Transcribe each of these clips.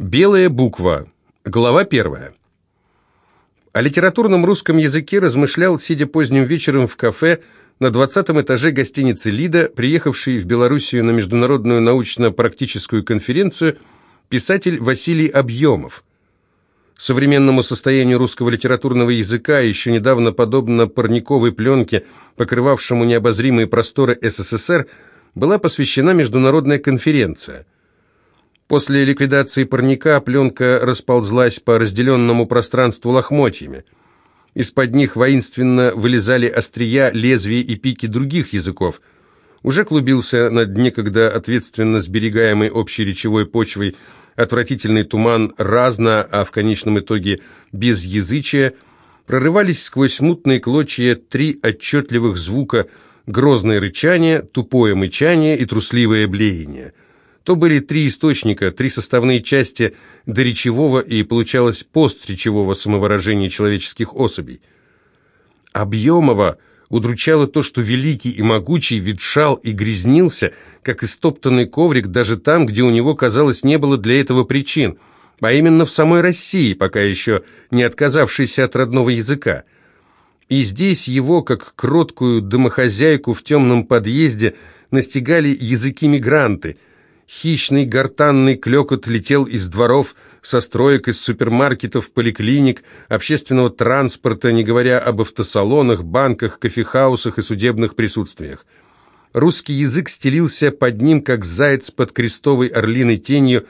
Белая буква. Глава первая. О литературном русском языке размышлял, сидя поздним вечером в кафе на 20 этаже гостиницы «Лида», приехавший в Белоруссию на международную научно-практическую конференцию, писатель Василий Объемов. Современному состоянию русского литературного языка, еще недавно подобно парниковой пленке, покрывавшему необозримые просторы СССР, была посвящена международная конференция – После ликвидации парника пленка расползлась по разделенному пространству лохмотьями. Из-под них воинственно вылезали острия, лезвия и пики других языков. Уже клубился над некогда ответственно сберегаемой общей речевой почвой отвратительный туман разно, а в конечном итоге без язычия, прорывались сквозь мутные клочья три отчетливых звука грозное рычание, тупое мычание и трусливое блеяние – то были три источника, три составные части доречевого и, получалось, постречевого самовыражения человеческих особей. Объемово удручало то, что великий и могучий ветшал и грязнился, как истоптанный коврик, даже там, где у него, казалось, не было для этого причин, а именно в самой России, пока еще не отказавшейся от родного языка. И здесь его, как кроткую домохозяйку в темном подъезде, настигали языки-мигранты – Хищный гортанный клекот летел из дворов, со строек, из супермаркетов, поликлиник, общественного транспорта, не говоря об автосалонах, банках, кофехаусах и судебных присутствиях. Русский язык стелился под ним, как заяц под крестовой орлиной тенью,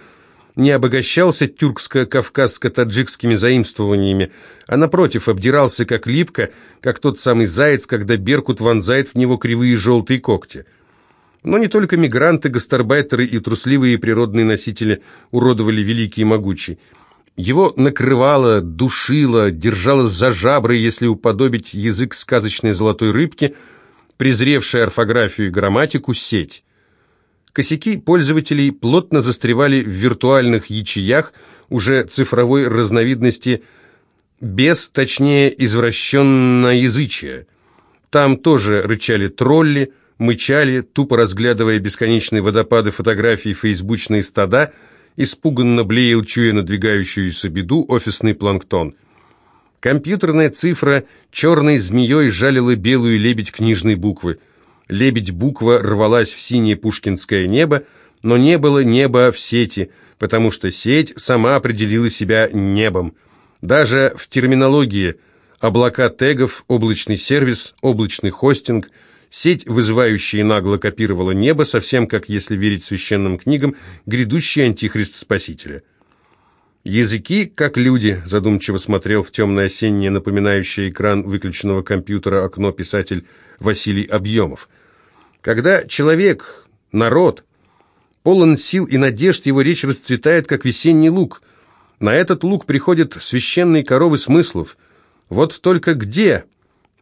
не обогащался тюркско-кавказско-таджикскими заимствованиями, а напротив обдирался как липко, как тот самый заяц, когда беркут вонзает в него кривые желтые когти – но не только мигранты, гастарбайтеры и трусливые природные носители уродовали великий и могучий. Его накрывало, душило, держало за жабры, если уподобить язык сказочной золотой рыбки, презревшей орфографию и грамматику, сеть. Косяки пользователей плотно застревали в виртуальных ячеях уже цифровой разновидности без, точнее, извращенноязычия. Там тоже рычали тролли, мычали, тупо разглядывая бесконечные водопады фотографий фейсбучные стада, испуганно блеял, чуя надвигающуюся беду, офисный планктон. Компьютерная цифра черной змеей жалила белую лебедь книжной буквы. Лебедь-буква рвалась в синее пушкинское небо, но не было неба в сети, потому что сеть сама определила себя небом. Даже в терминологии облака тегов, облачный сервис, облачный хостинг – Сеть, вызывающая нагло копировала небо, совсем как, если верить священным книгам, грядущий антихрист Спасителя. «Языки, как люди», – задумчиво смотрел в темное осеннее, напоминающее экран выключенного компьютера окно писатель Василий Объемов. «Когда человек, народ, полон сил и надежд, его речь расцветает, как весенний лук. На этот лук приходят священные коровы смыслов. Вот только где?»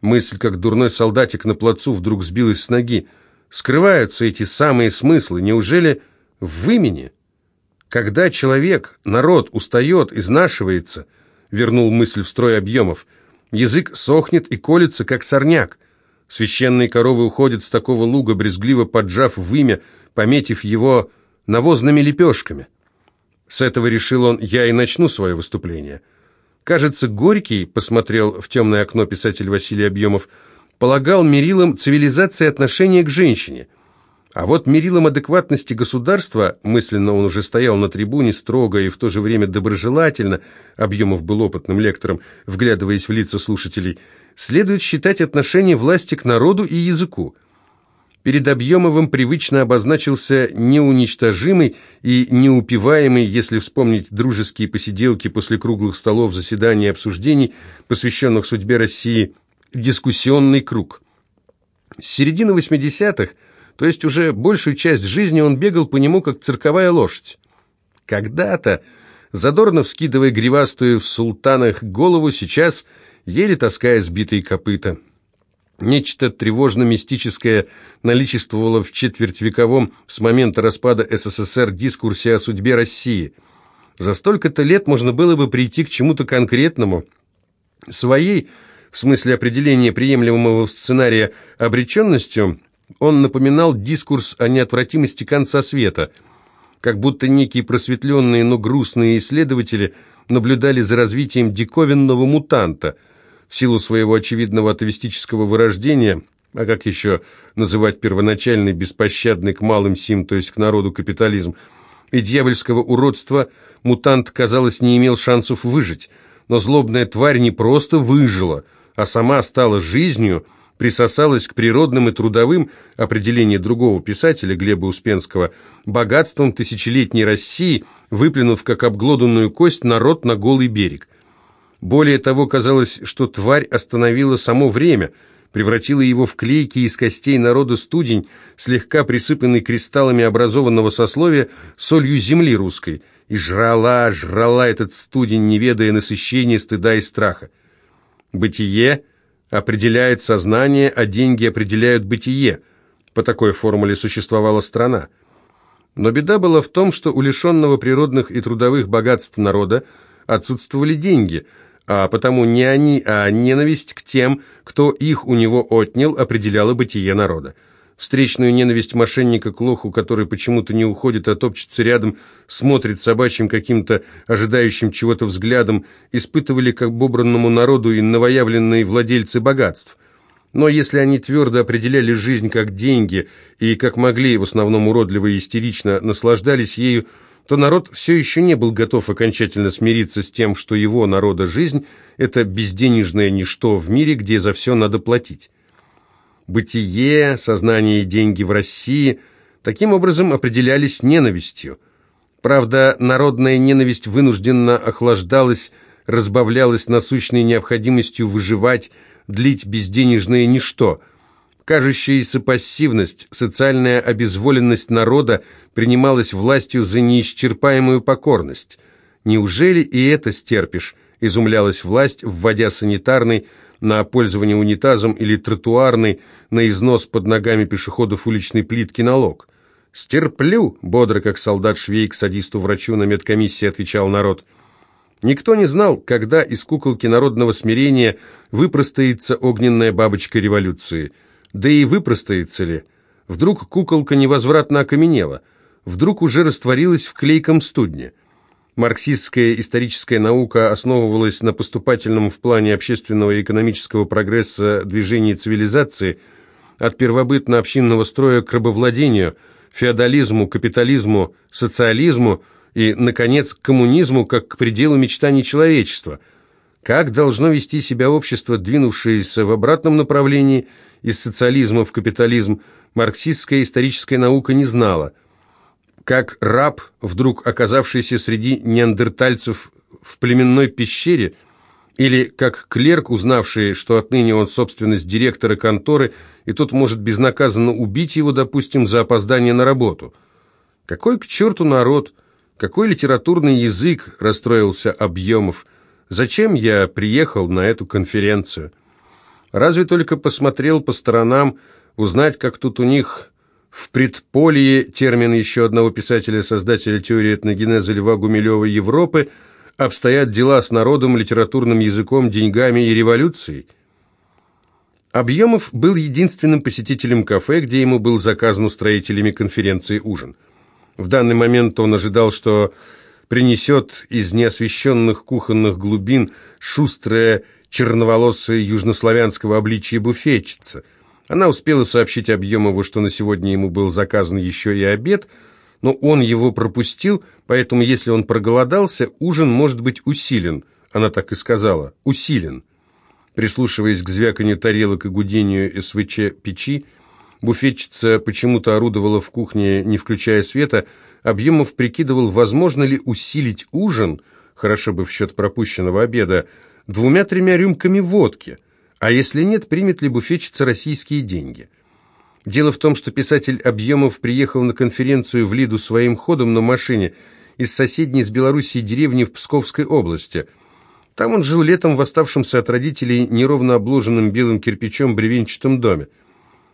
Мысль, как дурной солдатик на плацу, вдруг сбилась с ноги. Скрываются эти самые смыслы. Неужели в имени? Когда человек, народ устает, изнашивается, вернул мысль в строй объемов, язык сохнет и колется, как сорняк. Священные коровы уходят с такого луга, брезгливо поджав в имя, пометив его навозными лепешками. С этого решил он, я и начну свое выступление. Кажется, Горький, посмотрел в темное окно писатель Василий Объемов, полагал мерилом цивилизации отношения к женщине. А вот мерилом адекватности государства, мысленно он уже стоял на трибуне строго и в то же время доброжелательно, Объемов был опытным лектором, вглядываясь в лица слушателей, следует считать отношение власти к народу и языку – Перед Объемовым привычно обозначился неуничтожимый и неупиваемый, если вспомнить дружеские посиделки после круглых столов заседаний и обсуждений, посвященных судьбе России, дискуссионный круг. С середины 80-х, то есть уже большую часть жизни, он бегал по нему, как цирковая лошадь. Когда-то, задорно вскидывая гривастую в султанах голову, сейчас еле таская сбитые копыта – Нечто тревожно-мистическое наличествовало в четвертьвековом с момента распада СССР дискурсе о судьбе России. За столько-то лет можно было бы прийти к чему-то конкретному, своей, в смысле определения приемлемого сценария, обреченностью, он напоминал дискурс о неотвратимости конца света. как будто некие просветленные, но грустные исследователи наблюдали за развитием диковинного мутанта. В силу своего очевидного атовистического вырождения, а как еще называть первоначальный беспощадный к малым сим, то есть к народу капитализм, и дьявольского уродства, мутант, казалось, не имел шансов выжить. Но злобная тварь не просто выжила, а сама стала жизнью – присосалась к природным и трудовым, определение другого писателя Глеба Успенского, богатством тысячелетней России, выплюнув как обглоданную кость народ на голый берег. Более того, казалось, что тварь остановила само время, превратила его в клейкий из костей народа студень, слегка присыпанный кристаллами образованного сословия солью земли русской, и жрала, жрала этот студень, не ведая насыщения стыда и страха. Бытие – определяет сознание, а деньги определяют бытие. По такой формуле существовала страна. Но беда была в том, что у лишенного природных и трудовых богатств народа отсутствовали деньги, а потому не они, а ненависть к тем, кто их у него отнял, определяла бытие народа. Встречную ненависть мошенника к лоху, который почему-то не уходит, а топчется рядом, смотрит собачьим каким-то ожидающим чего-то взглядом, испытывали как бобранному народу и новоявленные владельцы богатств. Но если они твердо определяли жизнь как деньги и, как могли, в основном уродливо и истерично наслаждались ею, то народ все еще не был готов окончательно смириться с тем, что его народа жизнь – это безденежное ничто в мире, где за все надо платить бытие, сознание и деньги в России таким образом определялись ненавистью. Правда, народная ненависть вынужденно охлаждалась, разбавлялась насущной необходимостью выживать, длить безденежное ничто. Кажущаяся пассивность, социальная обезволенность народа принималась властью за неисчерпаемую покорность. «Неужели и это стерпишь?» – изумлялась власть, вводя санитарный, на пользование унитазом или тротуарный, на износ под ногами пешеходов уличной плитки налог. «Стерплю!» — бодро, как солдат Швейк, садисту-врачу на медкомиссии отвечал народ. Никто не знал, когда из куколки народного смирения выпростается огненная бабочка революции. Да и выпростается ли? Вдруг куколка невозвратно окаменела? Вдруг уже растворилась в клейком студне? Марксистская историческая наука основывалась на поступательном в плане общественного и экономического прогресса движении цивилизации от первобытно-общинного строя к рабовладению, феодализму, капитализму, социализму и, наконец, коммунизму как к пределу мечтаний человечества. Как должно вести себя общество, двинувшееся в обратном направлении из социализма в капитализм, марксистская историческая наука не знала – как раб, вдруг оказавшийся среди неандертальцев в племенной пещере, или как клерк, узнавший, что отныне он собственность директора конторы, и тот может безнаказанно убить его, допустим, за опоздание на работу. Какой к черту народ, какой литературный язык, расстроился Объемов. Зачем я приехал на эту конференцию? Разве только посмотрел по сторонам, узнать, как тут у них в предполье термин еще одного писателя-создателя теории этногенеза Льва Гумилева Европы обстоят дела с народом, литературным языком, деньгами и революцией. Объемов был единственным посетителем кафе, где ему был заказан устроителями конференции ужин. В данный момент он ожидал, что принесет из неосвещенных кухонных глубин шустрая черноволосая южнославянского обличия буфетчица – она успела сообщить Объемову, что на сегодня ему был заказан еще и обед, но он его пропустил, поэтому если он проголодался, ужин может быть усилен. Она так и сказала «усилен». Прислушиваясь к звяканью тарелок и гудению СВЧ печи, буфетчица почему-то орудовала в кухне, не включая света, Объемов прикидывал, возможно ли усилить ужин, хорошо бы в счет пропущенного обеда, двумя-тремя рюмками водки – а если нет, примет ли буфетчица российские деньги? Дело в том, что писатель Объемов приехал на конференцию в Лиду своим ходом на машине из соседней с Белоруссией деревни в Псковской области. Там он жил летом в оставшемся от родителей неровно обложенном белым кирпичом бревенчатом доме.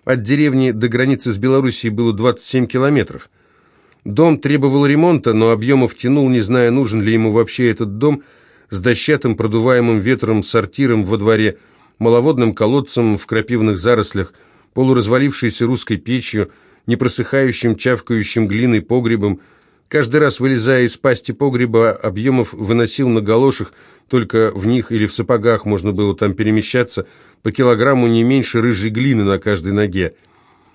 От деревни до границы с Белоруссией было 27 километров. Дом требовал ремонта, но Объемов тянул, не зная, нужен ли ему вообще этот дом, с дощатым продуваемым ветром сортиром во дворе – маловодным колодцем в крапивных зарослях, полуразвалившейся русской печью, непросыхающим, чавкающим глиной погребом, Каждый раз, вылезая из пасти погреба, Объемов выносил на галошах, только в них или в сапогах можно было там перемещаться, по килограмму не меньше рыжей глины на каждой ноге.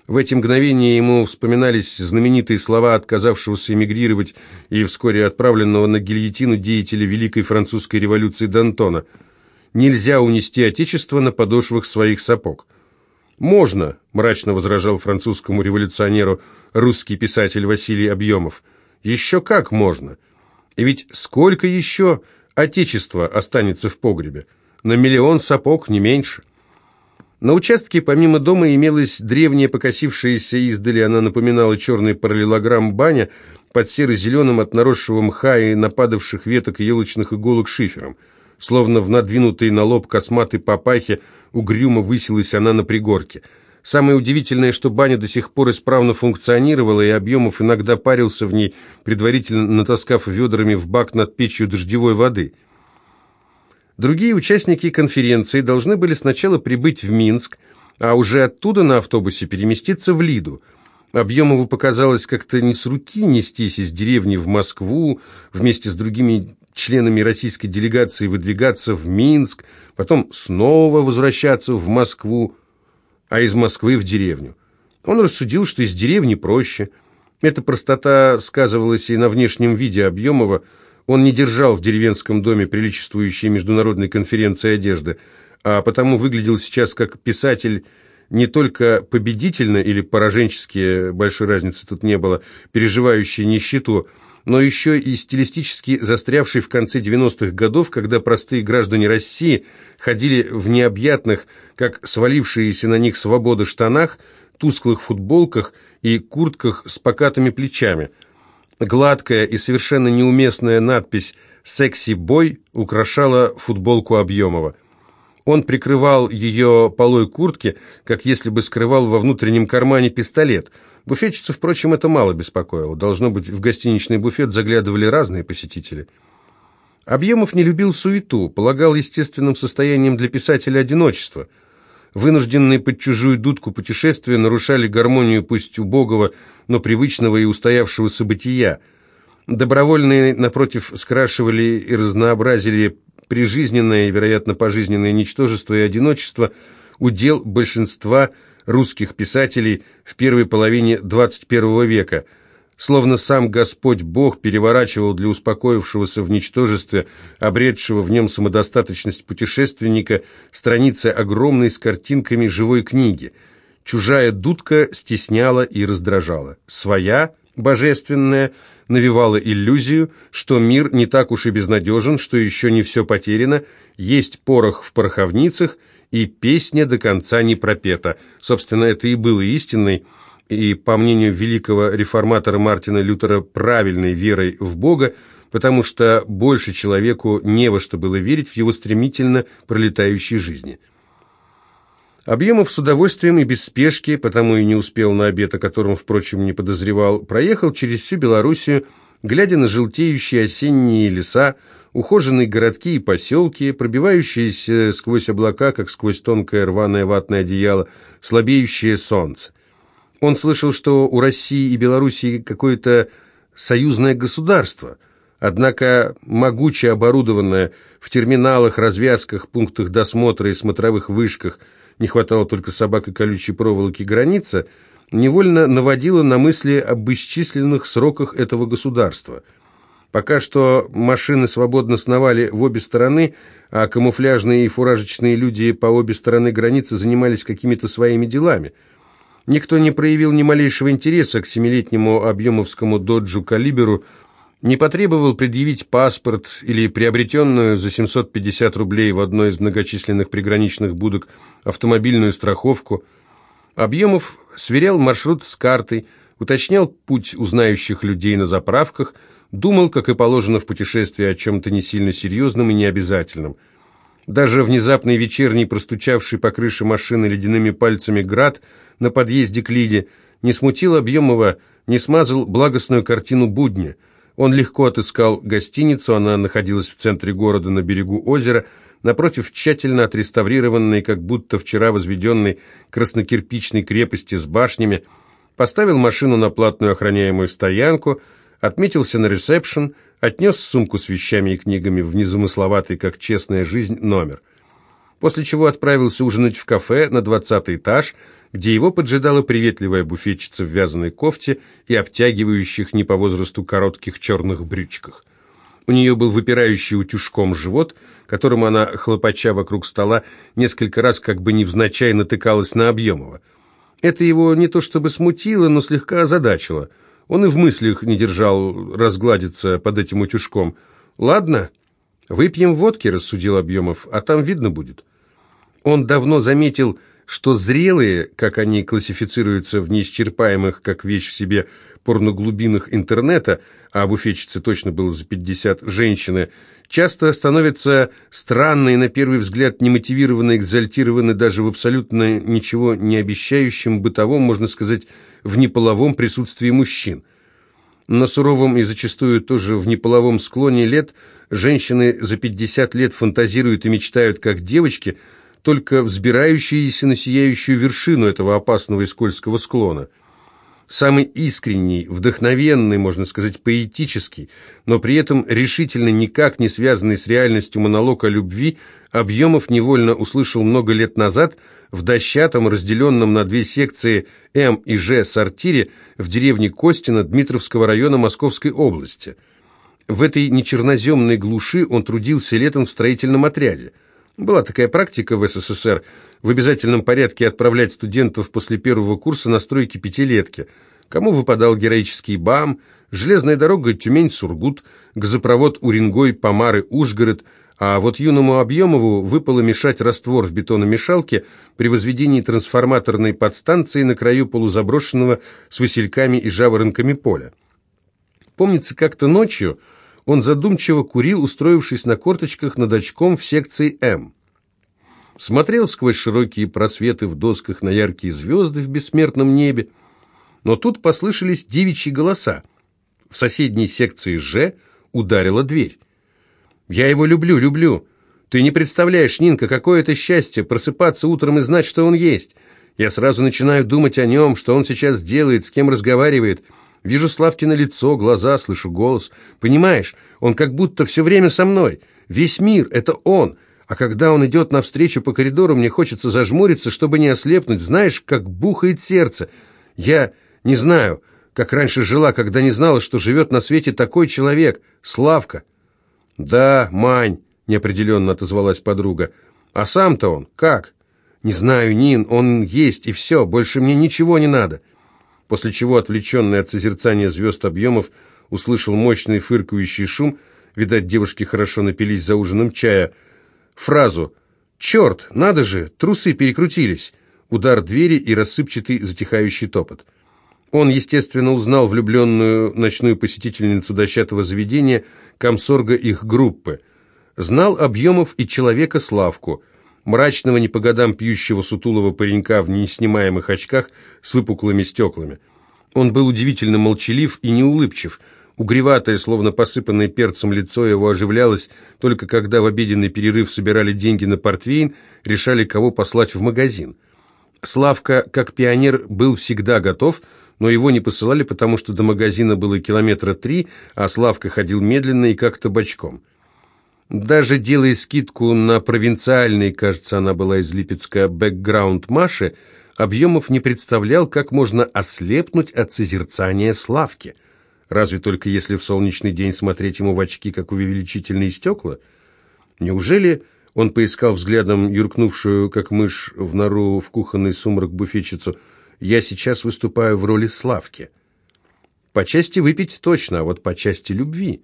В эти мгновения ему вспоминались знаменитые слова отказавшегося эмигрировать и вскоре отправленного на гильотину деятеля Великой Французской революции Д'Антона. «Нельзя унести Отечество на подошвах своих сапог». «Можно», – мрачно возражал французскому революционеру русский писатель Василий Объемов. «Еще как можно. И ведь сколько еще Отечества останется в погребе? На миллион сапог, не меньше». На участке помимо дома имелась древняя покосившаяся издали, она напоминала черный параллелограмм баня под серо-зеленым от наросшего мха и нападавших веток елочных иголок шифером. Словно в надвинутой на лоб косматой папахе угрюмо высилась она на пригорке. Самое удивительное, что баня до сих пор исправно функционировала, и Объемов иногда парился в ней, предварительно натаскав ведрами в бак над печью дождевой воды – Другие участники конференции должны были сначала прибыть в Минск, а уже оттуда на автобусе переместиться в Лиду. Объемову показалось как-то не с руки нестись из деревни в Москву, вместе с другими членами российской делегации выдвигаться в Минск, потом снова возвращаться в Москву, а из Москвы в деревню. Он рассудил, что из деревни проще. Эта простота сказывалась и на внешнем виде Объемова, он не держал в деревенском доме приличествующей международной конференции одежды, а потому выглядел сейчас как писатель не только победительно или пораженчески, большой разницы тут не было, переживающий нищету, но еще и стилистически застрявший в конце 90-х годов, когда простые граждане России ходили в необъятных, как свалившиеся на них свободы штанах, тусклых футболках и куртках с покатыми плечами – Гладкая и совершенно неуместная надпись «Секси-бой» украшала футболку Объемова. Он прикрывал ее полой куртки, как если бы скрывал во внутреннем кармане пистолет. Буфетчицу, впрочем, это мало беспокоило. Должно быть, в гостиничный буфет заглядывали разные посетители. Объемов не любил суету, полагал естественным состоянием для писателя одиночество – Вынужденные под чужую дудку путешествия нарушали гармонию пусть убогого, но привычного и устоявшегося бытия. Добровольные, напротив, скрашивали и разнообразили прижизненное и, вероятно, пожизненное ничтожество и одиночество, удел большинства русских писателей в первой половине XXI века – словно сам Господь Бог переворачивал для успокоившегося в ничтожестве, обретшего в нем самодостаточность путешественника, страницы огромной с картинками живой книги. Чужая дудка стесняла и раздражала. Своя, божественная, навевала иллюзию, что мир не так уж и безнадежен, что еще не все потеряно, есть порох в пороховницах, и песня до конца не пропета. Собственно, это и было истинной, и, по мнению великого реформатора Мартина Лютера, правильной верой в Бога, потому что больше человеку не во что было верить в его стремительно пролетающей жизни. Объемов с удовольствием и без спешки, потому и не успел на обед, о котором, впрочем, не подозревал, проехал через всю Белоруссию, глядя на желтеющие осенние леса, ухоженные городки и поселки, пробивающиеся сквозь облака, как сквозь тонкое рваное ватное одеяло, слабеющее солнце. Он слышал, что у России и Белоруссии какое-то союзное государство, однако могуче оборудованное в терминалах, развязках, пунктах досмотра и смотровых вышках, не хватало только собак и колючей проволоки граница, невольно наводило на мысли об бесчисленных сроках этого государства. Пока что машины свободно сновали в обе стороны, а камуфляжные и фуражечные люди по обе стороны границы занимались какими-то своими делами – Никто не проявил ни малейшего интереса к семилетнему объемовскому доджу «Калиберу», не потребовал предъявить паспорт или приобретенную за 750 рублей в одной из многочисленных приграничных будок автомобильную страховку. Объемов сверял маршрут с картой, уточнял путь узнающих людей на заправках, думал, как и положено в путешествии, о чем-то не сильно серьезном и необязательном. Даже внезапный вечерний, простучавший по крыше машины ледяными пальцами град – на подъезде к Лиде, не смутил Объемова, не смазал благостную картину будня. Он легко отыскал гостиницу, она находилась в центре города на берегу озера, напротив тщательно отреставрированной, как будто вчера возведенной краснокирпичной крепости с башнями, поставил машину на платную охраняемую стоянку, отметился на ресепшн, отнес сумку с вещами и книгами в незамысловатый, как честная жизнь, номер. После чего отправился ужинать в кафе на двадцатый этаж, где его поджидала приветливая буфетчица в вязаной кофте и обтягивающих не по возрасту коротких черных брючках. У нее был выпирающий утюжком живот, которым она, хлопача вокруг стола, несколько раз как бы невзначай натыкалась на Объемова. Это его не то чтобы смутило, но слегка озадачило. Он и в мыслях не держал разгладиться под этим утюжком. «Ладно, выпьем водки», — рассудил Объемов, — «а там видно будет». Он давно заметил, что зрелые, как они классифицируются в неисчерпаемых, как вещь в себе, порноглубинах интернета, а буфетчице точно было за 50, женщины, часто становятся странные, на первый взгляд, немотивированно экзальтированы даже в абсолютно ничего не обещающем бытовом, можно сказать, в неполовом присутствии мужчин. На суровом и зачастую тоже в неполовом склоне лет женщины за 50 лет фантазируют и мечтают как девочки, только взбирающиеся на сияющую вершину этого опасного и скользкого склона – самый искренний, вдохновенный, можно сказать, поэтический, но при этом решительно никак не связанный с реальностью монолог о любви, Объемов невольно услышал много лет назад в дощатом, разделенном на две секции М и Ж сортире в деревне Костина Дмитровского района Московской области. В этой нечерноземной глуши он трудился летом в строительном отряде. Была такая практика в СССР – в обязательном порядке отправлять студентов после первого курса на стройки пятилетки. Кому выпадал героический БАМ, железная дорога Тюмень-Сургут, газопровод Уренгой-Помары-Ужгород, а вот юному Объемову выпало мешать раствор в бетономешалке при возведении трансформаторной подстанции на краю полузаброшенного с васильками и жаворонками поля. Помнится, как-то ночью он задумчиво курил, устроившись на корточках над очком в секции М смотрел сквозь широкие просветы в досках на яркие звезды в бессмертном небе. Но тут послышались девичьи голоса. В соседней секции «Ж» ударила дверь. «Я его люблю, люблю. Ты не представляешь, Нинка, какое это счастье просыпаться утром и знать, что он есть. Я сразу начинаю думать о нем, что он сейчас делает, с кем разговаривает. Вижу Славкино лицо, глаза, слышу голос. Понимаешь, он как будто все время со мной. Весь мир — это он». А когда он идет навстречу по коридору, мне хочется зажмуриться, чтобы не ослепнуть. Знаешь, как бухает сердце. Я не знаю, как раньше жила, когда не знала, что живет на свете такой человек. Славка. Да, Мань, неопределенно отозвалась подруга. А сам-то он как? Не знаю, Нин, он есть, и все, больше мне ничего не надо. После чего, отвлеченный от созерцания звезд объемов, услышал мощный фыркающий шум. Видать, девушки хорошо напились за ужином чая – фразу «Черт, надо же, трусы перекрутились!» Удар двери и рассыпчатый затихающий топот. Он, естественно, узнал влюбленную ночную посетительницу дощатого заведения, комсорга их группы. Знал Объемов и человека Славку, мрачного не по годам пьющего сутулого паренька в неснимаемых очках с выпуклыми стеклами. Он был удивительно молчалив и неулыбчив – Угреватое, словно посыпанное перцем лицо его оживлялось, только когда в обеденный перерыв собирали деньги на портвейн, решали, кого послать в магазин. Славка, как пионер, был всегда готов, но его не посылали, потому что до магазина было километра три, а Славка ходил медленно и как-то бочком. Даже делая скидку на провинциальный, кажется, она была из Липецка, бэкграунд Маши, Объемов не представлял, как можно ослепнуть от созерцания Славки – Разве только если в солнечный день смотреть ему в очки, как увеличительные стекла? Неужели он поискал взглядом юркнувшую, как мышь, в нору в кухонный сумрак буфетчицу? «Я сейчас выступаю в роли Славки». По части выпить точно, а вот по части любви.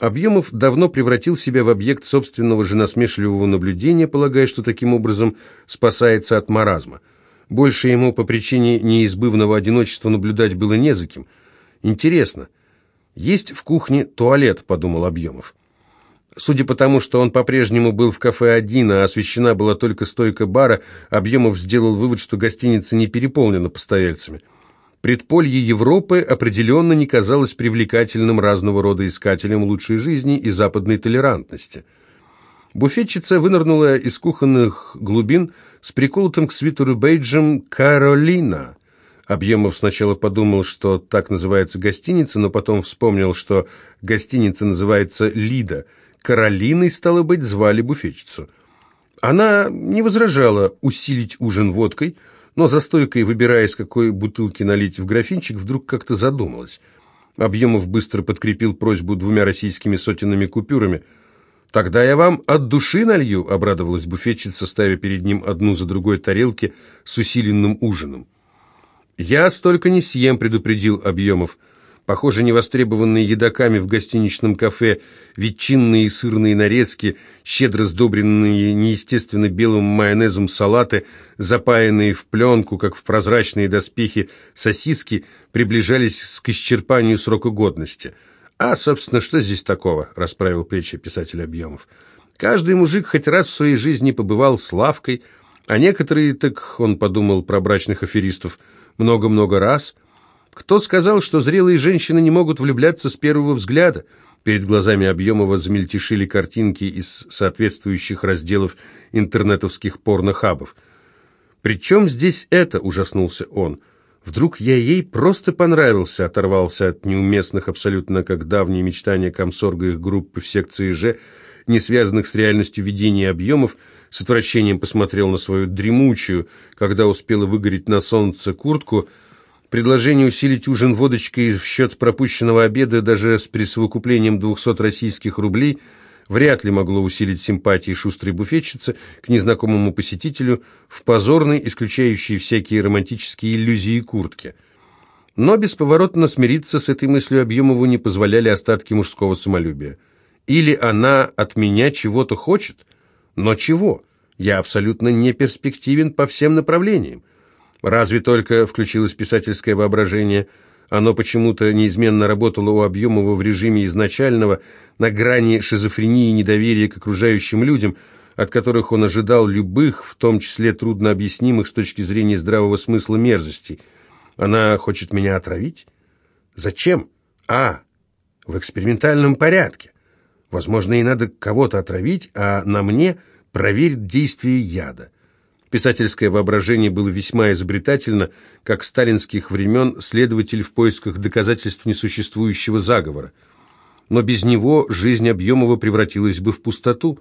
Объемов давно превратил себя в объект собственного же насмешливого наблюдения, полагая, что таким образом спасается от маразма. Больше ему по причине неизбывного одиночества наблюдать было не за кем – Интересно, есть в кухне туалет, подумал Объемов. Судя по тому, что он по-прежнему был в кафе один, а освещена была только стойка бара, Объемов сделал вывод, что гостиница не переполнена постояльцами. Предполье Европы определенно не казалось привлекательным разного рода искателям лучшей жизни и западной толерантности. Буфетчица вынырнула из кухонных глубин с приколотым к свитеру бейджем «Каролина», Объемов сначала подумал, что так называется гостиница, но потом вспомнил, что гостиница называется «Лида». Каролиной, стало быть, звали буфетчицу. Она не возражала усилить ужин водкой, но за стойкой, выбирая, из какой бутылки налить в графинчик, вдруг как-то задумалась. Объемов быстро подкрепил просьбу двумя российскими сотенными купюрами. «Тогда я вам от души налью», — обрадовалась буфетчица, ставя перед ним одну за другой тарелки с усиленным ужином. «Я столько не съем», — предупредил Объемов. Похоже, невостребованные едоками в гостиничном кафе ветчинные и сырные нарезки, щедро сдобренные неестественно белым майонезом салаты, запаянные в пленку, как в прозрачные доспехи сосиски, приближались к исчерпанию срока годности. «А, собственно, что здесь такого?» — расправил плечи писатель Объемов. «Каждый мужик хоть раз в своей жизни побывал с лавкой, а некоторые, так он подумал про брачных аферистов, — много-много раз. Кто сказал, что зрелые женщины не могут влюбляться с первого взгляда? Перед глазами Объемова замельтешили картинки из соответствующих разделов интернетовских порнохабов. «Причем здесь это?» – ужаснулся он. «Вдруг я ей просто понравился?» – оторвался от неуместных абсолютно как давние мечтания комсорга их группы в секции «Ж», не связанных с реальностью ведения объемов – с отвращением посмотрел на свою дремучую, когда успела выгореть на солнце куртку. Предложение усилить ужин водочкой в счет пропущенного обеда даже с присовокуплением 200 российских рублей вряд ли могло усилить симпатии шустрой буфетчицы к незнакомому посетителю в позорной, исключающей всякие романтические иллюзии куртке. Но бесповоротно смириться с этой мыслью Объемову не позволяли остатки мужского самолюбия. Или она от меня чего-то хочет – но чего? Я абсолютно не перспективен по всем направлениям. Разве только включилось писательское воображение. Оно почему-то неизменно работало у Объемова в режиме изначального, на грани шизофрении и недоверия к окружающим людям, от которых он ожидал любых, в том числе труднообъяснимых с точки зрения здравого смысла мерзостей. Она хочет меня отравить? Зачем? А, в экспериментальном порядке. Возможно, и надо кого-то отравить, а на мне проверить действие яда. Писательское воображение было весьма изобретательно, как сталинских времен следователь в поисках доказательств несуществующего заговора. Но без него жизнь Объемова превратилась бы в пустоту.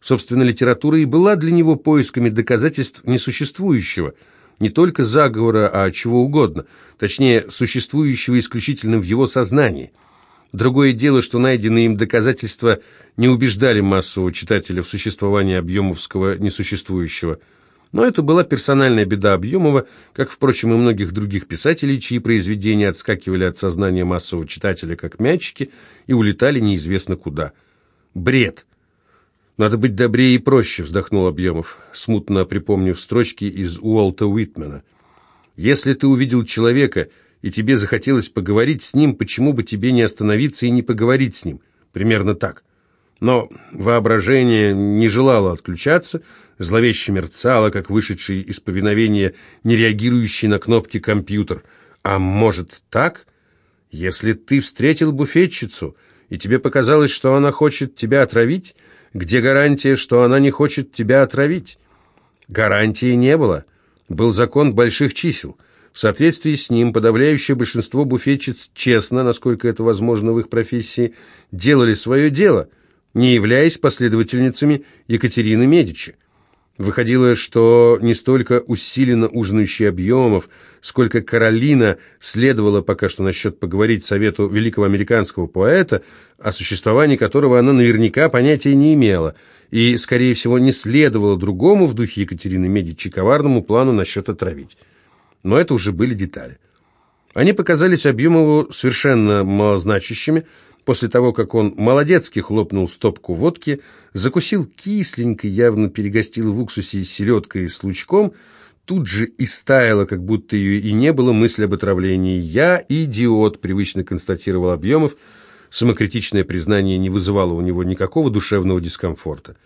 Собственно, литература и была для него поисками доказательств несуществующего, не только заговора, а чего угодно, точнее, существующего исключительно в его сознании – Другое дело, что найденные им доказательства не убеждали массового читателя в существовании Объемовского несуществующего. Но это была персональная беда Объемова, как, впрочем, и многих других писателей, чьи произведения отскакивали от сознания массового читателя как мячики и улетали неизвестно куда. Бред. «Надо быть добрее и проще», — вздохнул Объемов, смутно припомнив строчки из Уолта Уитмена. «Если ты увидел человека...» и тебе захотелось поговорить с ним, почему бы тебе не остановиться и не поговорить с ним? Примерно так. Но воображение не желало отключаться, зловеще мерцало, как вышедший из повиновения, не реагирующий на кнопки компьютер. А может так? Если ты встретил буфетчицу, и тебе показалось, что она хочет тебя отравить, где гарантия, что она не хочет тебя отравить? Гарантии не было. Был закон больших чисел – в соответствии с ним подавляющее большинство буфетчиц честно, насколько это возможно в их профессии, делали свое дело, не являясь последовательницами Екатерины Медичи. Выходило, что не столько усиленно ужинающий объемов, сколько Каролина следовала пока что насчет поговорить совету великого американского поэта, о существовании которого она наверняка понятия не имела, и, скорее всего, не следовала другому в духе Екатерины Медичи коварному плану насчет отравить но это уже были детали. Они показались Объемову совершенно малозначащими, после того, как он молодецки хлопнул стопку водки, закусил кисленько, явно перегостил в уксусе селедкой с лучком, тут же и стаяла, как будто ее и не было мысли об отравлении. «Я идиот», — привычно констатировал Объемов. Самокритичное признание не вызывало у него никакого душевного дискомфорта.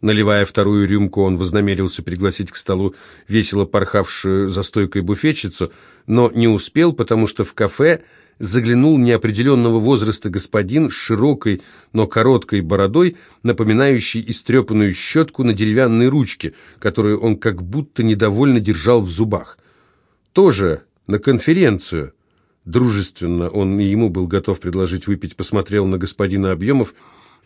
Наливая вторую рюмку, он вознамерился пригласить к столу весело порхавшую за стойкой буфетчицу, но не успел, потому что в кафе заглянул неопределенного возраста господин с широкой, но короткой бородой, напоминающей истрепанную щетку на деревянной ручке, которую он как будто недовольно держал в зубах. Тоже на конференцию. Дружественно он и ему был готов предложить выпить, посмотрел на господина Объемов,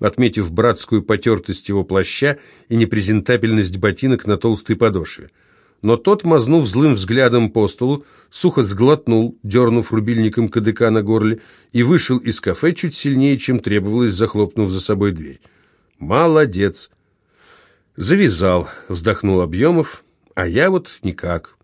отметив братскую потертость его плаща и непрезентабельность ботинок на толстой подошве. Но тот, мазнув злым взглядом по столу, сухо сглотнул, дернув рубильником КДК на горле, и вышел из кафе чуть сильнее, чем требовалось, захлопнув за собой дверь. «Молодец!» «Завязал», — вздохнул Объемов, — «а я вот никак».